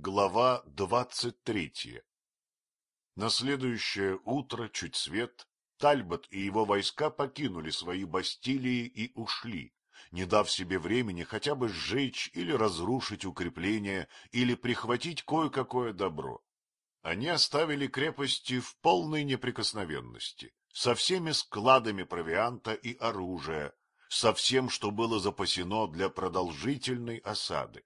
Глава двадцать третья На следующее утро, чуть свет, Тальбот и его войска покинули свои бастилии и ушли, не дав себе времени хотя бы сжечь или разрушить укрепления, или прихватить кое-какое добро. Они оставили крепости в полной неприкосновенности, со всеми складами провианта и оружия, со всем, что было запасено для продолжительной осады.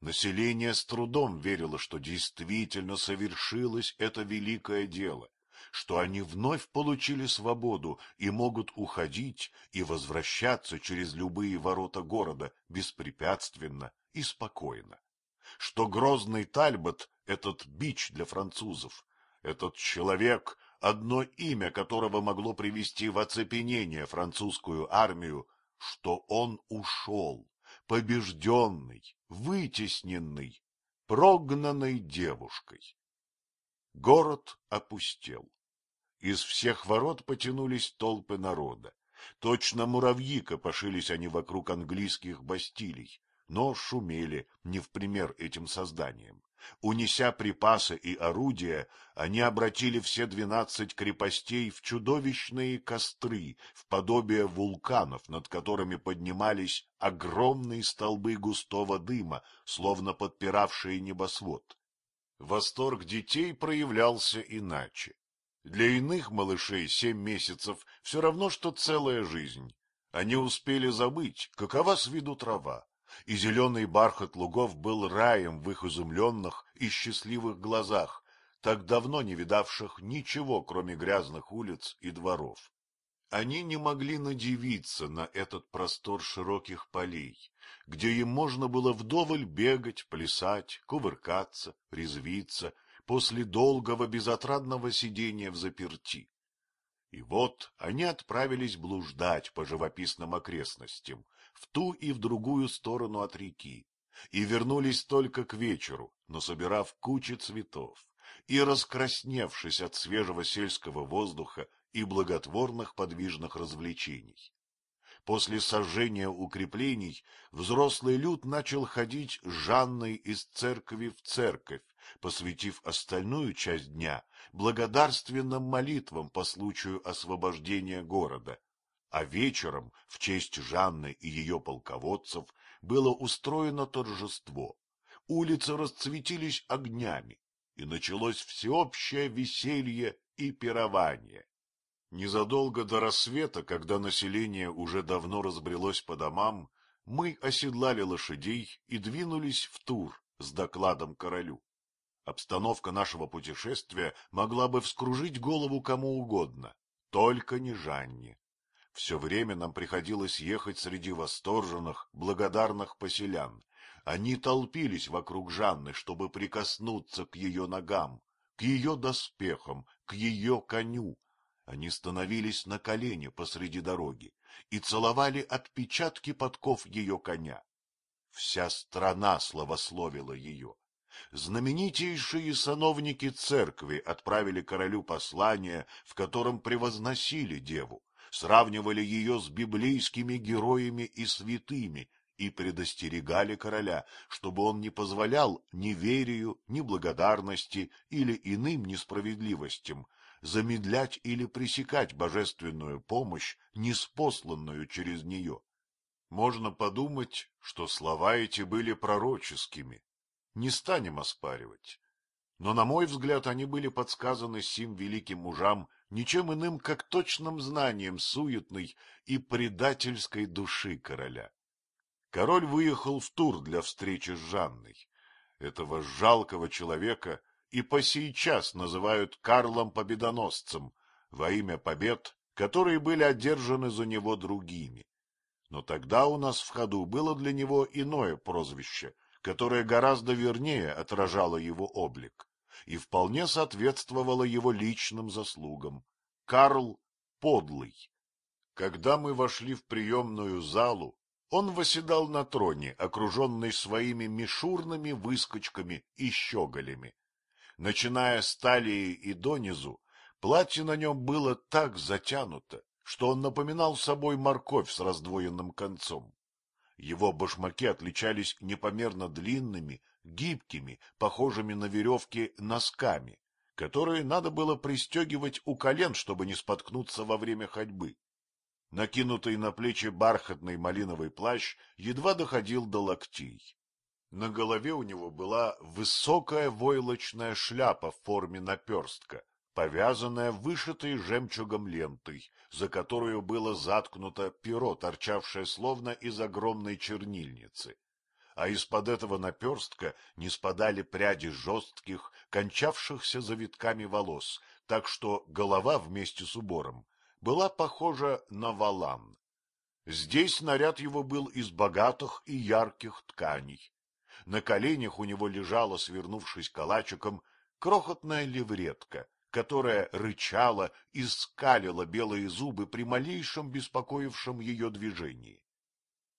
Население с трудом верило, что действительно совершилось это великое дело, что они вновь получили свободу и могут уходить и возвращаться через любые ворота города беспрепятственно и спокойно, что грозный Тальбот — этот бич для французов, этот человек, одно имя которого могло привести в оцепенение французскую армию, что он ушел побежденный, вытесненный, прогнанной девушкой. Город опустел. Из всех ворот потянулись толпы народа. Точно муравьи копошились они вокруг английских бастилий, но шумели не в пример этим созданиям. Унеся припасы и орудия, они обратили все двенадцать крепостей в чудовищные костры, в подобие вулканов, над которыми поднимались огромные столбы густого дыма, словно подпиравшие небосвод. Восторг детей проявлялся иначе. Для иных малышей семь месяцев все равно, что целая жизнь. Они успели забыть, какова с виду трава, и зеленый бархат лугов был раем в их изумленных и счастливых глазах, так давно не видавших ничего, кроме грязных улиц и дворов. Они не могли надивиться на этот простор широких полей, где им можно было вдоволь бегать, плясать, кувыркаться, резвиться после долгого безотрадного сидения в заперти. И вот они отправились блуждать по живописным окрестностям, в ту и в другую сторону от реки, и вернулись только к вечеру, но собирав кучи цветов и раскрасневшись от свежего сельского воздуха и благотворных подвижных развлечений. После сожжения укреплений взрослый люд начал ходить с Жанной из церкви в церковь, посвятив остальную часть дня благодарственным молитвам по случаю освобождения города а вечером в честь Жанны и ее полководцев было устроено торжество. Улицы расцветились огнями, и началось всеобщее веселье и пирование. Незадолго до рассвета, когда население уже давно разбрелось по домам, мы оседлали лошадей и двинулись в тур с докладом королю. Обстановка нашего путешествия могла бы вскружить голову кому угодно, только не Жанне. Все время нам приходилось ехать среди восторженных, благодарных поселян. Они толпились вокруг Жанны, чтобы прикоснуться к ее ногам, к ее доспехам, к ее коню. Они становились на колени посреди дороги и целовали отпечатки подков ее коня. Вся страна славословила ее. Знаменитейшие сановники церкви отправили королю послание, в котором превозносили деву сравнивали ее с библейскими героями и святыми и предостерегали короля, чтобы он не позволял неверию, неблагодарности или иным несправедливостям замедлять или пресекать божественную помощь, неспосланную через нее. Можно подумать, что слова эти были пророческими. Не станем оспаривать. Но, на мой взгляд, они были подсказаны сим великим мужам ничем иным, как точным знанием суетной и предательской души короля. Король выехал в тур для встречи с Жанной. Этого жалкого человека и по сей час называют Карлом Победоносцем во имя побед, которые были одержаны за него другими. Но тогда у нас в ходу было для него иное прозвище, которое гораздо вернее отражало его облик и вполне соответствовало его личным заслугам. Карл Подлый. Когда мы вошли в приемную залу, он восседал на троне, окруженный своими мишурными выскочками и щеголями. Начиная с талии и донизу, платье на нем было так затянуто, что он напоминал собой морковь с раздвоенным концом. Его башмаки отличались непомерно длинными гибкими, похожими на веревки, носками, которые надо было пристегивать у колен, чтобы не споткнуться во время ходьбы. Накинутый на плечи бархатный малиновый плащ едва доходил до локтей. На голове у него была высокая войлочная шляпа в форме наперстка, повязанная вышитой жемчугом лентой, за которую было заткнуто перо, торчавшее словно из огромной чернильницы. А из-под этого наперстка не спадали пряди жестких, кончавшихся завитками волос, так что голова вместе с убором была похожа на валан. Здесь наряд его был из богатых и ярких тканей. На коленях у него лежала, свернувшись калачиком, крохотная левретка, которая рычала и скалила белые зубы при малейшем беспокоившем ее движении.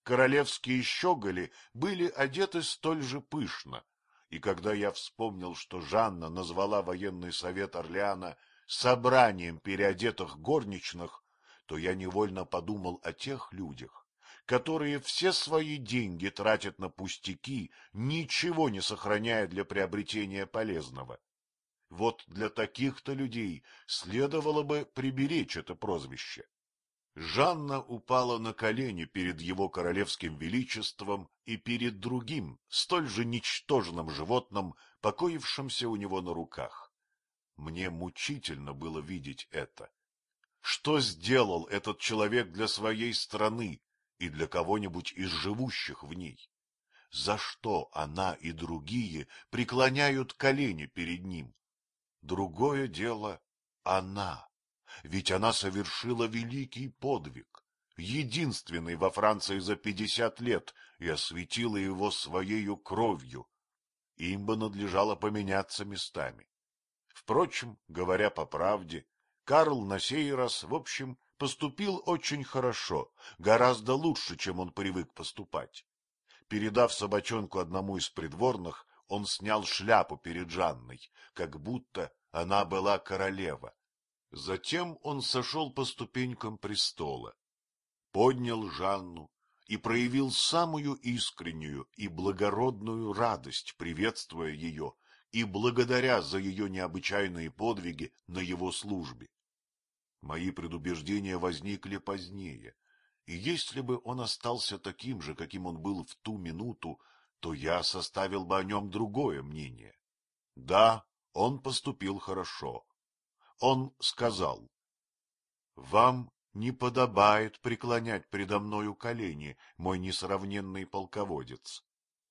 Королевские щеголи были одеты столь же пышно, и когда я вспомнил, что Жанна назвала военный совет Орлеана собранием переодетых горничных, то я невольно подумал о тех людях, которые все свои деньги тратят на пустяки, ничего не сохраняя для приобретения полезного. Вот для таких-то людей следовало бы приберечь это прозвище. Жанна упала на колени перед его королевским величеством и перед другим, столь же ничтожным животным, покоившимся у него на руках. Мне мучительно было видеть это. Что сделал этот человек для своей страны и для кого-нибудь из живущих в ней? За что она и другие преклоняют колени перед ним? Другое дело — она, ведь она совершила великий подвиг, единственный во Франции за пятьдесят лет, и осветила его своею кровью. Им бы надлежало поменяться местами. Впрочем, говоря по правде, Карл на сей раз, в общем, поступил очень хорошо, гораздо лучше, чем он привык поступать. Передав собачонку одному из придворных, он снял шляпу перед Жанной, как будто она была королева. Затем он сошел по ступенькам престола, поднял Жанну и проявил самую искреннюю и благородную радость, приветствуя ее и благодаря за ее необычайные подвиги на его службе. Мои предубеждения возникли позднее, и если бы он остался таким же, каким он был в ту минуту, то я составил бы о нем другое мнение. Да, он поступил хорошо. Он сказал, — Вам не подобает преклонять предо мною колени, мой несравненный полководец.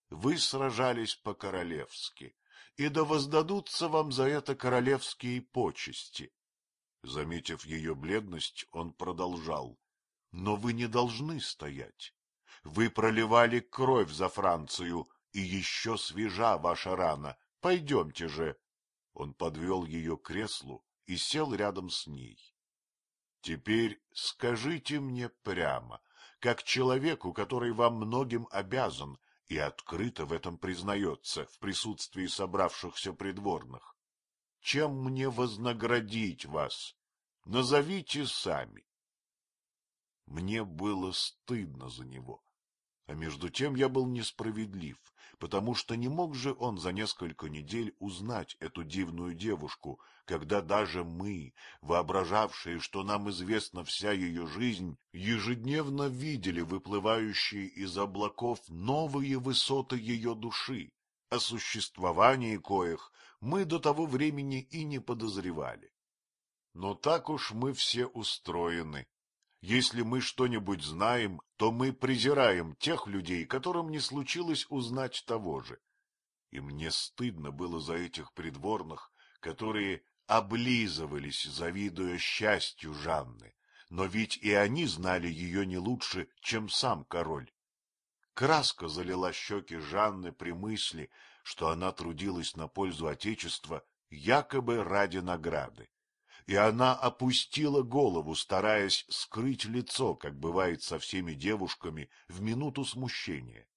Вы сражались по-королевски, и да воздадутся вам за это королевские почести. Заметив ее бледность, он продолжал. — Но вы не должны стоять. Вы проливали кровь за Францию, и еще свежа ваша рана. Пойдемте же. Он подвел ее к креслу и сел рядом с ней. — Теперь скажите мне прямо, как человеку, который вам многим обязан и открыто в этом признается в присутствии собравшихся придворных, чем мне вознаградить вас? Назовите сами. Мне было стыдно за него. А между тем я был несправедлив, потому что не мог же он за несколько недель узнать эту дивную девушку, когда даже мы, воображавшие, что нам известна вся ее жизнь, ежедневно видели выплывающие из облаков новые высоты ее души, о существовании коих мы до того времени и не подозревали. Но так уж мы все устроены. Если мы что-нибудь знаем, то мы презираем тех людей, которым не случилось узнать того же. И мне стыдно было за этих придворных, которые облизывались, завидуя счастью Жанны, но ведь и они знали ее не лучше, чем сам король. Краска залила щеки Жанны при мысли, что она трудилась на пользу Отечества якобы ради награды и она опустила голову, стараясь скрыть лицо, как бывает со всеми девушками в минуту смущения.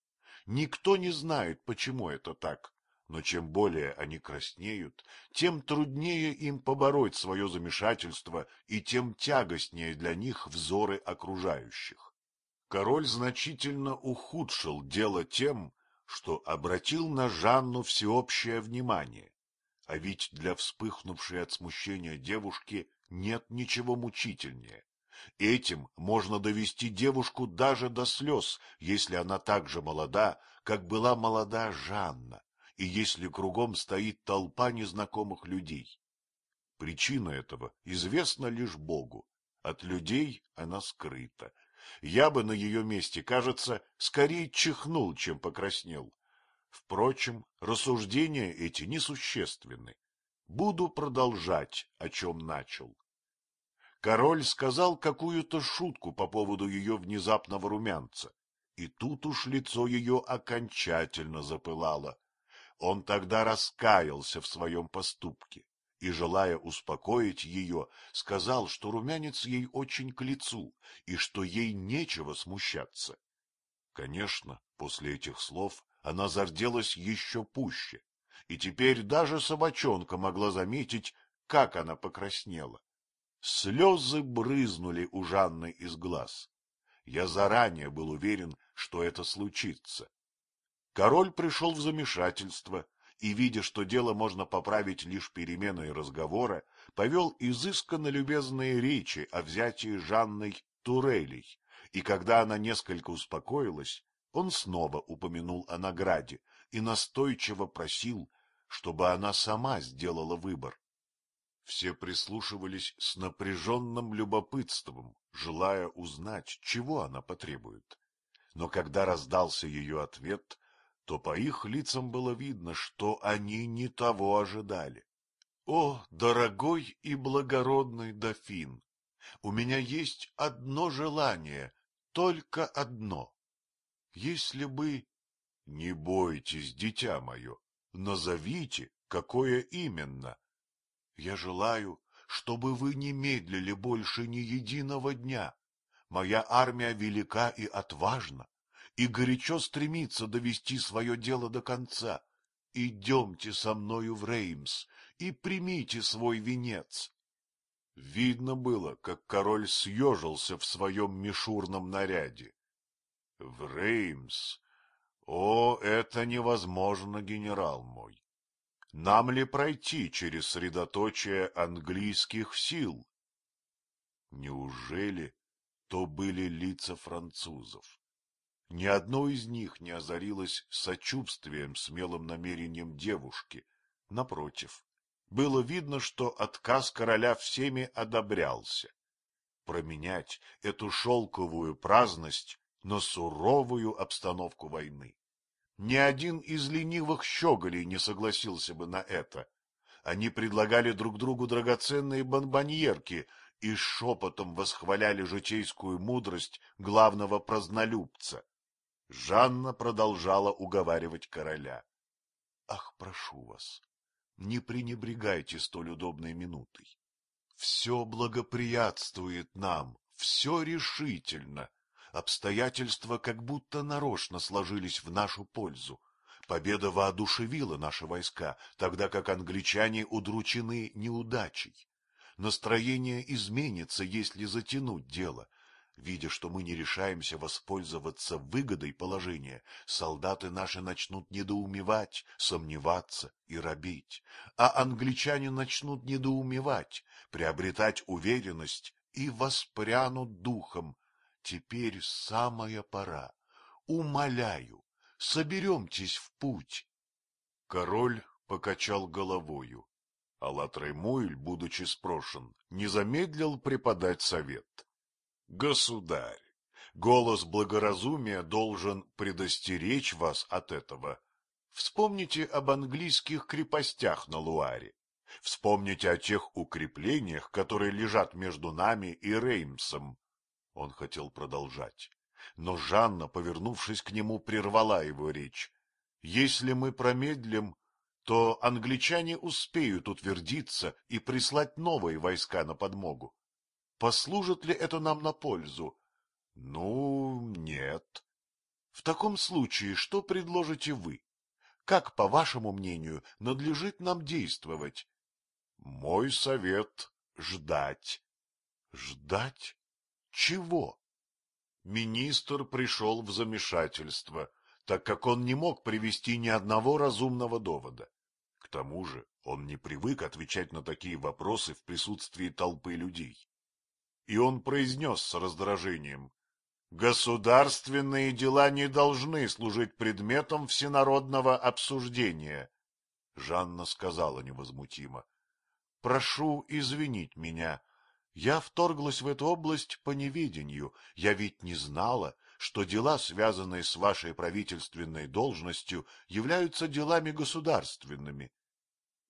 Никто не знает, почему это так, но чем более они краснеют, тем труднее им побороть свое замешательство и тем тягостнее для них взоры окружающих. Король значительно ухудшил дело тем, что обратил на Жанну всеобщее внимание. А ведь для вспыхнувшей от смущения девушки нет ничего мучительнее. Этим можно довести девушку даже до слез, если она так же молода, как была молода Жанна, и если кругом стоит толпа незнакомых людей. Причина этого известна лишь Богу, от людей она скрыта. Я бы на ее месте, кажется, скорее чихнул, чем покраснел. Впрочем, рассуждения эти несущественны. Буду продолжать, о чем начал. Король сказал какую-то шутку по поводу ее внезапного румянца, и тут уж лицо ее окончательно запылало. Он тогда раскаялся в своем поступке и, желая успокоить ее, сказал, что румянец ей очень к лицу и что ей нечего смущаться. Конечно, после этих слов она зарделась еще пуще, и теперь даже собачонка могла заметить, как она покраснела. Слезы брызнули у Жанны из глаз. Я заранее был уверен, что это случится. Король пришел в замешательство и, видя, что дело можно поправить лишь переменой разговора, повел изысканно любезные речи о взятии Жанной турелей, и когда она несколько успокоилась, он снова упомянул о награде и настойчиво просил, чтобы она сама сделала выбор. Все прислушивались с напряженным любопытством, желая узнать, чего она потребует. Но когда раздался ее ответ, то по их лицам было видно, что они не того ожидали. — О, дорогой и благородный дофин! У меня есть одно желание, только одно. Если бы... — Не бойтесь, дитя мое, назовите, какое именно. Я желаю, чтобы вы не медлили больше ни единого дня. Моя армия велика и отважна, и горячо стремится довести свое дело до конца. Идемте со мною в Реймс и примите свой венец. Видно было, как король съежился в своем мишурном наряде. — В Реймс? О, это невозможно, генерал мой. Нам ли пройти через средоточие английских сил? Неужели то были лица французов? Ни одно из них не озарилось сочувствием смелым намерением девушки. Напротив, было видно, что отказ короля всеми одобрялся. Променять эту шелковую праздность на суровую обстановку войны. Ни один из ленивых щеголей не согласился бы на это. Они предлагали друг другу драгоценные бонбоньерки и шепотом восхваляли житейскую мудрость главного празднолюбца. Жанна продолжала уговаривать короля. — Ах, прошу вас, не пренебрегайте столь удобной минутой. Все благоприятствует нам, все решительно. Обстоятельства как будто нарочно сложились в нашу пользу. Победа воодушевила наши войска, тогда как англичане удручены неудачей. Настроение изменится, если затянуть дело. Видя, что мы не решаемся воспользоваться выгодой положения, солдаты наши начнут недоумевать, сомневаться и робить, а англичане начнут недоумевать, приобретать уверенность и воспрянут духом, Теперь самая пора. Умоляю, соберемтесь в путь. Король покачал головою, а Латремуэль, будучи спрошен, не замедлил преподать совет. Государь, голос благоразумия должен предостеречь вас от этого. Вспомните об английских крепостях на Луаре. Вспомните о тех укреплениях, которые лежат между нами и Реймсом. Он хотел продолжать, но Жанна, повернувшись к нему, прервала его речь. Если мы промедлим, то англичане успеют утвердиться и прислать новые войска на подмогу. Послужит ли это нам на пользу? Ну, нет. В таком случае, что предложите вы? Как, по вашему мнению, надлежит нам действовать? Мой совет — ждать. Ждать? Чего? Министр пришел в замешательство. так как он не мог привести ни одного разумного довода. К тому же он не привык отвечать на такие вопросы в присутствии толпы людей. И он произнес с раздражением, «Государственные дела не должны служить предметом всенародного обсуждения». Жанна сказала невозмутимо, «Прошу извинить меня, я вторглась в эту область по неведению, я ведь не знала, что дела, связанные с вашей правительственной должностью, являются делами государственными.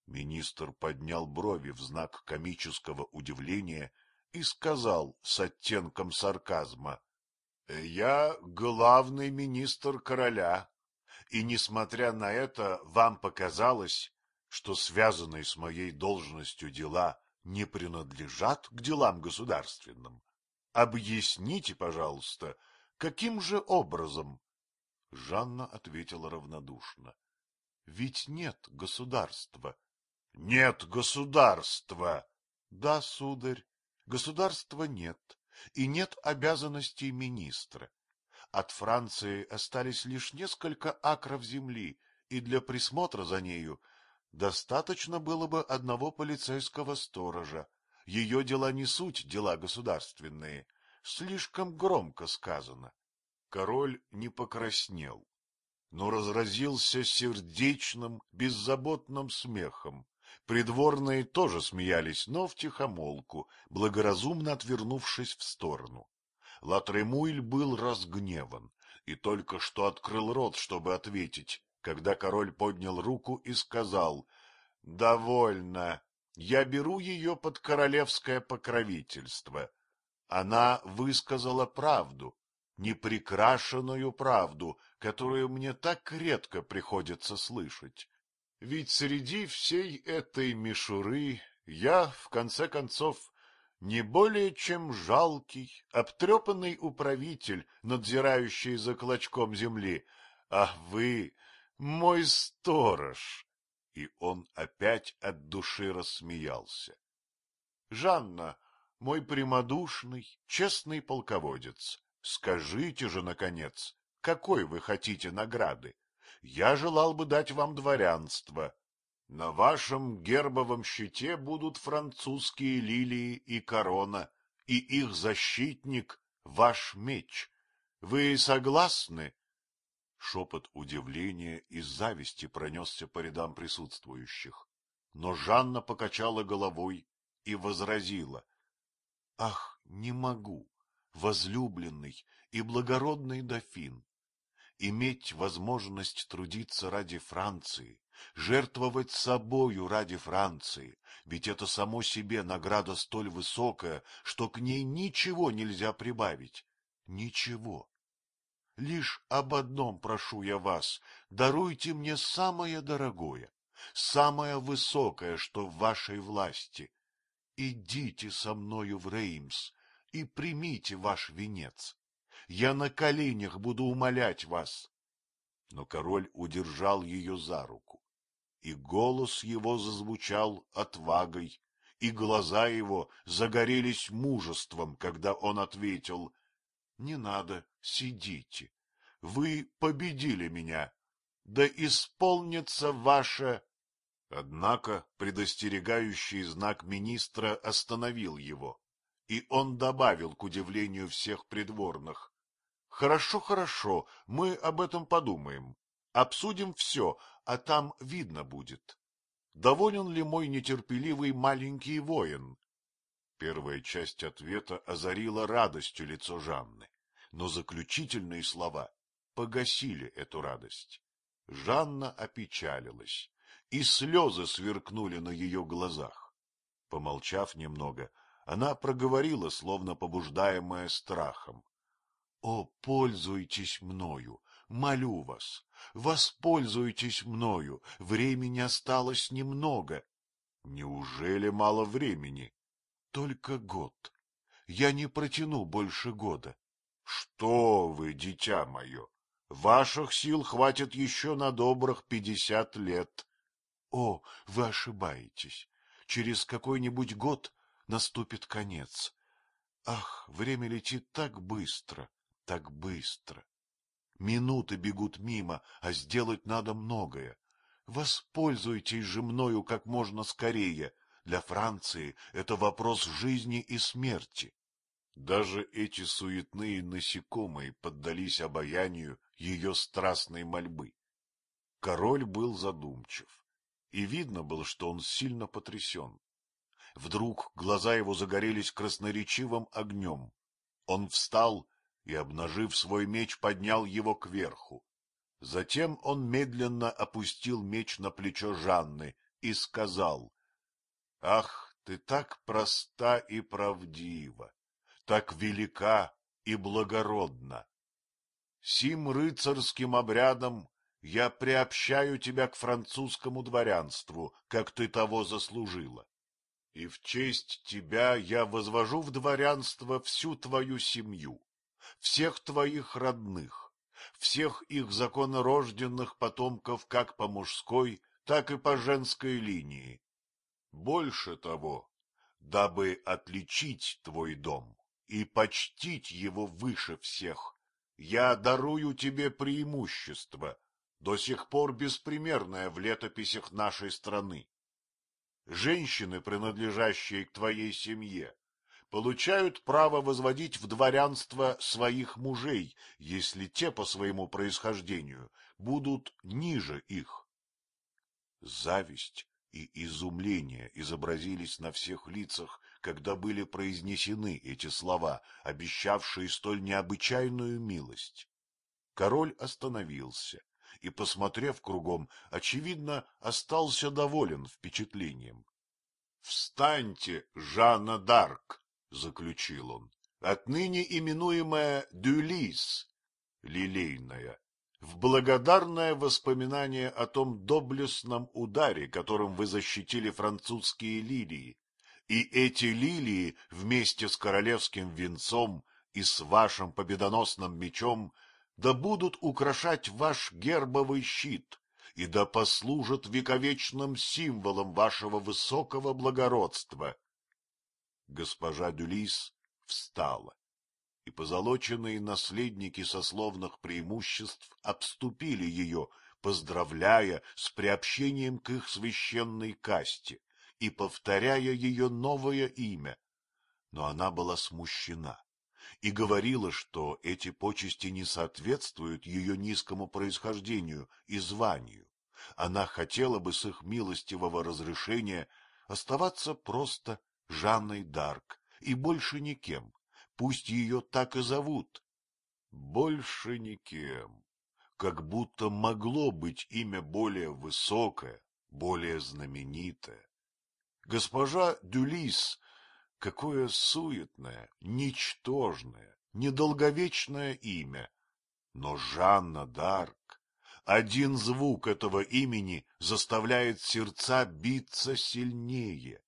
Министр поднял брови в знак комического удивления и сказал с оттенком сарказма, — Я главный министр короля, и, несмотря на это, вам показалось, что связанные с моей должностью дела не принадлежат к делам государственным. Объясните, пожалуйста, каким же образом? Жанна ответила равнодушно. — Ведь нет государства. — Нет государства! — Да, сударь, государства нет, и нет обязанностей министра. От Франции остались лишь несколько акров земли, и для присмотра за нею Достаточно было бы одного полицейского сторожа. Ее дела не суть дела государственные. Слишком громко сказано. Король не покраснел, но разразился сердечным, беззаботным смехом. Придворные тоже смеялись, но втихомолку, благоразумно отвернувшись в сторону. Латремуиль был разгневан и только что открыл рот, чтобы ответить, когда король поднял руку и сказал «Довольно, я беру ее под королевское покровительство». Она высказала правду, неприкрашенную правду, которую мне так редко приходится слышать. Ведь среди всей этой мишуры я, в конце концов, не более чем жалкий, обтрепанный управитель, надзирающий за клочком земли, а вы мой сторож! И он опять от души рассмеялся. Жанна, мой прямодушный, честный полководец, скажите же, наконец, какой вы хотите награды? Я желал бы дать вам дворянство. На вашем гербовом щите будут французские лилии и корона, и их защитник — ваш меч. Вы согласны? Шепот удивления и зависти пронесся по рядам присутствующих. Но Жанна покачала головой и возразила. — Ах, не могу, возлюбленный и благородный дофин! Иметь возможность трудиться ради Франции, жертвовать собою ради Франции, ведь это само себе награда столь высокая, что к ней ничего нельзя прибавить. Ничего. Лишь об одном прошу я вас, даруйте мне самое дорогое, самое высокое, что в вашей власти. Идите со мною в Реймс и примите ваш венец. Я на коленях буду умолять вас. Но король удержал ее за руку, и голос его зазвучал отвагой, и глаза его загорелись мужеством, когда он ответил не надо, сидите. Вы победили меня. Да исполнится ваше... Однако предостерегающий знак министра остановил его, и он добавил к удивлению всех придворных. — Хорошо, хорошо, мы об этом подумаем. Обсудим все, а там видно будет. Доволен ли мой нетерпеливый маленький воин? Первая часть ответа озарила радостью лицо Жанны, но заключительные слова погасили эту радость. Жанна опечалилась, и слезы сверкнули на ее глазах. Помолчав немного, она проговорила, словно побуждаемая страхом. — О, пользуйтесь мною, молю вас, воспользуйтесь мною, времени осталось немного. — Неужели мало времени? Только год. Я не протяну больше года. — Что вы, дитя мое, ваших сил хватит еще на добрых пятьдесят лет. — О, вы ошибаетесь. Через какой-нибудь год наступит конец. Ах, время летит так быстро, так быстро. Минуты бегут мимо, а сделать надо многое. Воспользуйтесь же мною как можно скорее. Для Франции это вопрос жизни и смерти. Даже эти суетные насекомые поддались обаянию ее страстной мольбы. Король был задумчив, и видно было, что он сильно потрясен. Вдруг глаза его загорелись красноречивым огнем. Он встал и, обнажив свой меч, поднял его кверху. Затем он медленно опустил меч на плечо Жанны и сказал, — Ах, ты так проста и правдива! Так велика и благородна. Сим рыцарским обрядом я приобщаю тебя к французскому дворянству, как ты того заслужила. И в честь тебя я возвожу в дворянство всю твою семью, всех твоих родных, всех их законорожденных потомков как по мужской, так и по женской линии. Больше того, дабы отличить твой дом, и почтить его выше всех. Я дарую тебе преимущество, до сих пор беспримерное в летописях нашей страны. Женщины, принадлежащие к твоей семье, получают право возводить в дворянство своих мужей, если те по своему происхождению будут ниже их. Зависть и изумление изобразились на всех лицах когда были произнесены эти слова, обещавшие столь необычайную милость. Король остановился и, посмотрев кругом, очевидно, остался доволен впечатлением. — Встаньте, Жанна Дарк, — заключил он, — отныне именуемая Дюлис, лилейная, в благодарное воспоминание о том доблестном ударе, которым вы защитили французские лилии, и эти лилии вместе с королевским венцом и с вашим победоносным мечом да будут украшать ваш гербовый щит и да послужат вековечным символом вашего высокого благородства. Госпожа Дюлис встала, и позолоченные наследники сословных преимуществ обступили ее, поздравляя с приобщением к их священной касте и повторяя ее новое имя. Но она была смущена и говорила, что эти почести не соответствуют ее низкому происхождению и званию. Она хотела бы с их милостивого разрешения оставаться просто Жанной Дарк и больше никем. Пусть ее так и зовут. Больше никем. Как будто могло быть имя более высокое, более знаменитое. Госпожа Дюлис, какое суетное, ничтожное, недолговечное имя. Но Жанна Дарк, один звук этого имени заставляет сердца биться сильнее.